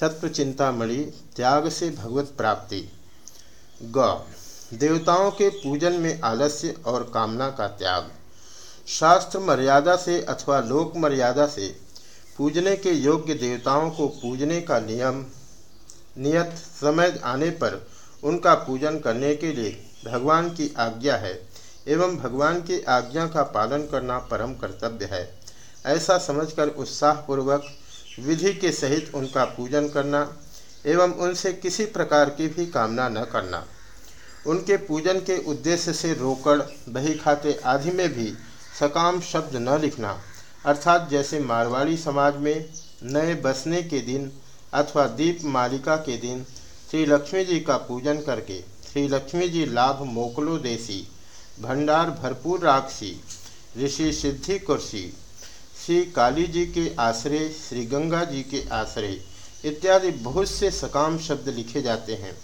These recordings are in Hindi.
तत्व चिंतामणि त्याग से भगवत प्राप्ति। ग, देवताओं के पूजन में आलस्य और कामना का त्याग। शास्त्र मर्यादा से अथवा लोक मर्यादा से पूजने के योग्य देवताओं को पूजने का नियम, नियत समय आने पर उनका पूजन करने के लिए भगवान की आज्ञा है एवं भगवान की आज्ञा का पालन करना परम कर्तव्य है। ऐसा समझकर उत्साहपूर्वक विधि के सहित उनका पूजन करना एवं उनसे किसी प्रकार की भी कामना न करना। उनके पूजन के उद्देश्य से रोकड़, बही खाते आदि में भी सकाम शब्द न लिखना, अर्थात जैसे मारवाड़ी समाज में नए बसने के दिन अथवा दीप मालिका के दिन श्री लक्ष्मी जी का पूजन करके श्री लक्ष्मी जी लाभ मोकलो देसी, भंडार भरपूर राक्षी ऋषि सिद्धि कुर्सी श्री काली जी के आश्रय, श्री गंगा जी के आश्रय इत्यादि बहुत से सकाम शब्द लिखे जाते हैं।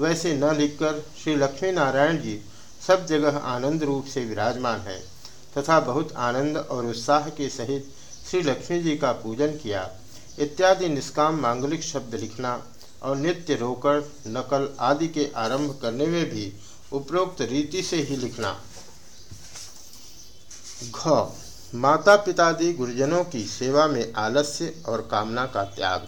वैसे न लिखकर श्री लक्ष्मी नारायण जी सब जगह आनंद रूप से विराजमान है तथा बहुत आनंद और उत्साह के सहित श्री लक्ष्मी जी का पूजन किया। इत्यादि निष्काम मांगलिक शब्द लिखना और नित्य रोकड़, नकल आदि के आरंभ करने में भी उपरोक्त रीति से ही लिखना। घ माता पितादि गुरुजनों की सेवा में आलस्य और कामना का त्याग।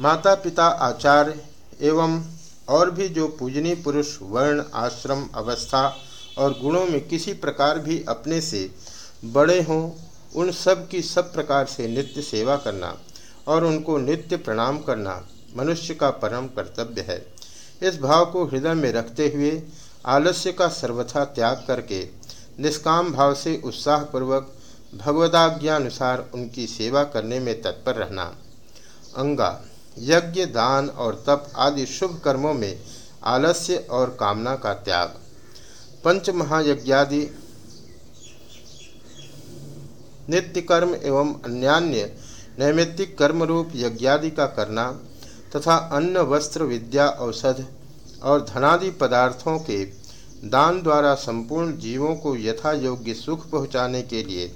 माता पिता आचार्य एवं और भी जो पूजनीय पुरुष, वर्ण, आश्रम, अवस्था और गुणों में किसी प्रकार भी अपने से बड़े हों, उन सब की सब प्रकार से नित्य सेवा करना और उनको नित्य प्रणाम करना मनुष्य का परम कर्तव्य है। इस भाव को हृदय में रखते हुए आलस्य का सर्वथा त्याग करके निष्काम भाव से उत्साहपूर्वक भगवदाज्ञानुसार उनकी सेवा करने में तत्पर रहना। अंगा, यज्ञ, दान और तप आदि शुभ कर्मों में आलस्य और कामना का त्याग। पंच महायज्ञादि नित्य कर्म एवं अन्यान्य नैमित्तिक कर्म रूप यज्ञादि का करना तथा अन्न, वस्त्र, विद्या, औषध और धनादि पदार्थों के दान द्वारा संपूर्ण जीवों को यथा योग्य सुख पहुँचाने के लिए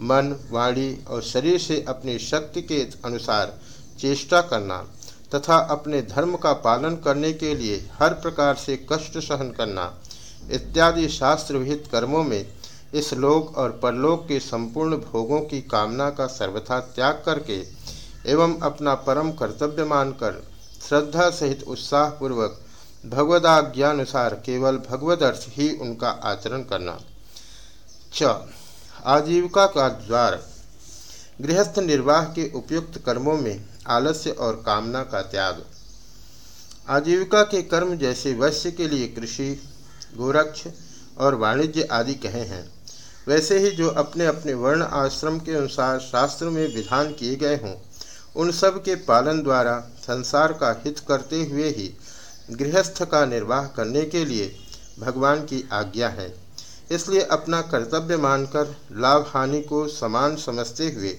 मन, वाणी और शरीर से अपनी शक्ति के अनुसार चेष्टा करना तथा अपने धर्म का पालन करने के लिए हर प्रकार से कष्ट सहन करना इत्यादि शास्त्र विहित कर्मों में इस लोक और परलोक के संपूर्ण भोगों की कामना का सर्वथा त्याग करके एवं अपना परम कर्तव्य मानकर श्रद्धा सहित उत्साहपूर्वक भगवदाज्ञानुसार केवल भगवदर्थ ही उनका आचरण करना। च आजीविका का द्वार। गृहस्थ निर्वाह के उपयुक्त कर्मों में आलस्य और कामना का त्याग। आजीविका के कर्म जैसे वैश्य के लिए कृषि, गोरक्ष और वाणिज्य आदि कहे हैं। वैसे ही जो अपने अपने वर्ण आश्रम के अनुसार शास्त्र में विधान किए गए हों, उन सब के पालन द्वारा संसार का हित करते हुए ही गृहस्थ का निर्वाह करने के लिए भगवान की आज्ञा है। इसलिए अपना कर्तव्य मानकर लाभ हानि को समान समझते हुए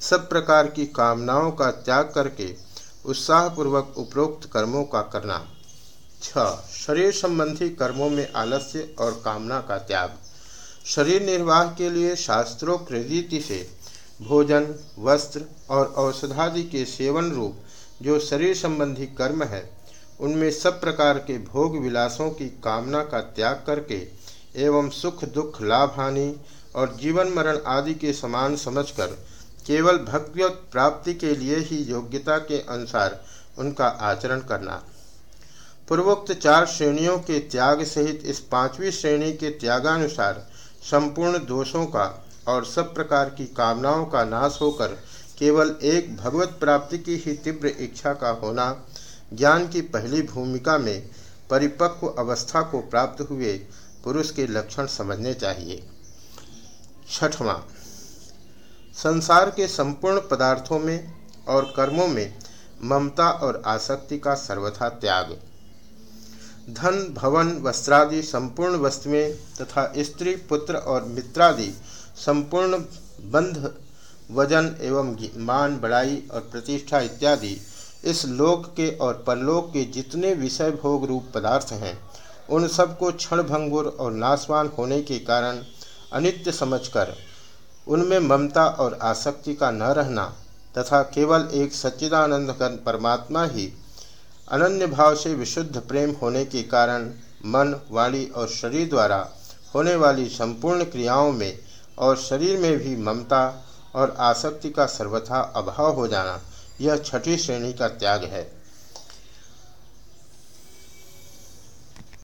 सब प्रकार की कामनाओं का त्याग करके उत्साहपूर्वक उपरोक्त कर्मों का करना। छ. शरीर संबंधी कर्मों में आलस्य और कामना का त्याग। शरीर निर्वाह के लिए शास्त्रों रीति से भोजन, वस्त्र और औषधादि के सेवन रूप जो शरीर संबंधी कर्म है, उनमें सब प्रकार के भोग विलासों की कामना का त्याग करके एवं सुख, दुख, लाभ, हानि और जीवन मरण आदि के समान समझकर केवल भगवत प्राप्ति के लिए ही योग्यता के अनुसार उनका आचरण करना। पूर्वोक्त चार श्रेणियों के त्याग सहित इस पांचवी श्रेणी के त्यागानुसार संपूर्ण दोषों का और सब प्रकार की कामनाओं का नाश होकर केवल एक भगवत प्राप्ति की ही तीव्र इच्छा का होना ज्ञान की पहली भूमिका में परिपक्व अवस्था को प्राप्त हुए पुरुष के लक्षण समझने चाहिए। छठवां, संसार के संपूर्ण पदार्थों में और कर्मों में ममता और आसक्ति का सर्वथा त्याग। धन, भवन, वस्त्रादि संपूर्ण वस्तुएँ तथा स्त्री, पुत्र और मित्रादि संपूर्ण बंध, वज़न एवं मान, बड़ाई और प्रतिष्ठा इत्यादि इस लोक के और परलोक के जितने विषय भोग रूप पदार्थ हैं उन सबको क्षण भंगुर और नाशवान होने के कारण अनित्य समझकर उनमें ममता और आसक्ति का न रहना तथा केवल एक सच्चिदानंद परमात्मा ही अनन्य भाव से विशुद्ध प्रेम होने के कारण मन, वाणी और शरीर द्वारा होने वाली संपूर्ण क्रियाओं में और शरीर में भी ममता और आसक्ति का सर्वथा अभाव हो जाना यह छठी श्रेणी का त्याग है।